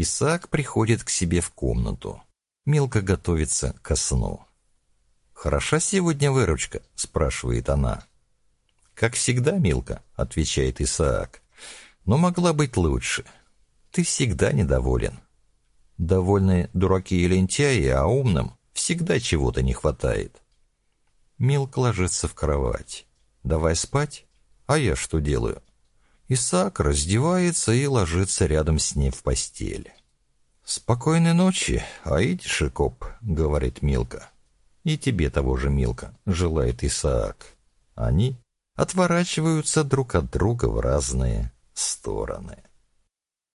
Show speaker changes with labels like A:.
A: Исаак приходит к себе в комнату. Милка готовится ко сну. «Хороша сегодня выручка?» — спрашивает она. «Как всегда, Милка», — отвечает Исаак. «Но могла быть лучше. Ты всегда недоволен». Довольны дураки и лентяи, а умным всегда чего-то не хватает. Милка ложится в кровать. «Давай спать?» А я что делаю? Исаак раздевается и ложится рядом с ней в постели. «Спокойной ночи, Аид Шикоп», — говорит Милка. «И тебе того же, Милка», — желает Исаак. Они отворачиваются друг от друга в разные стороны.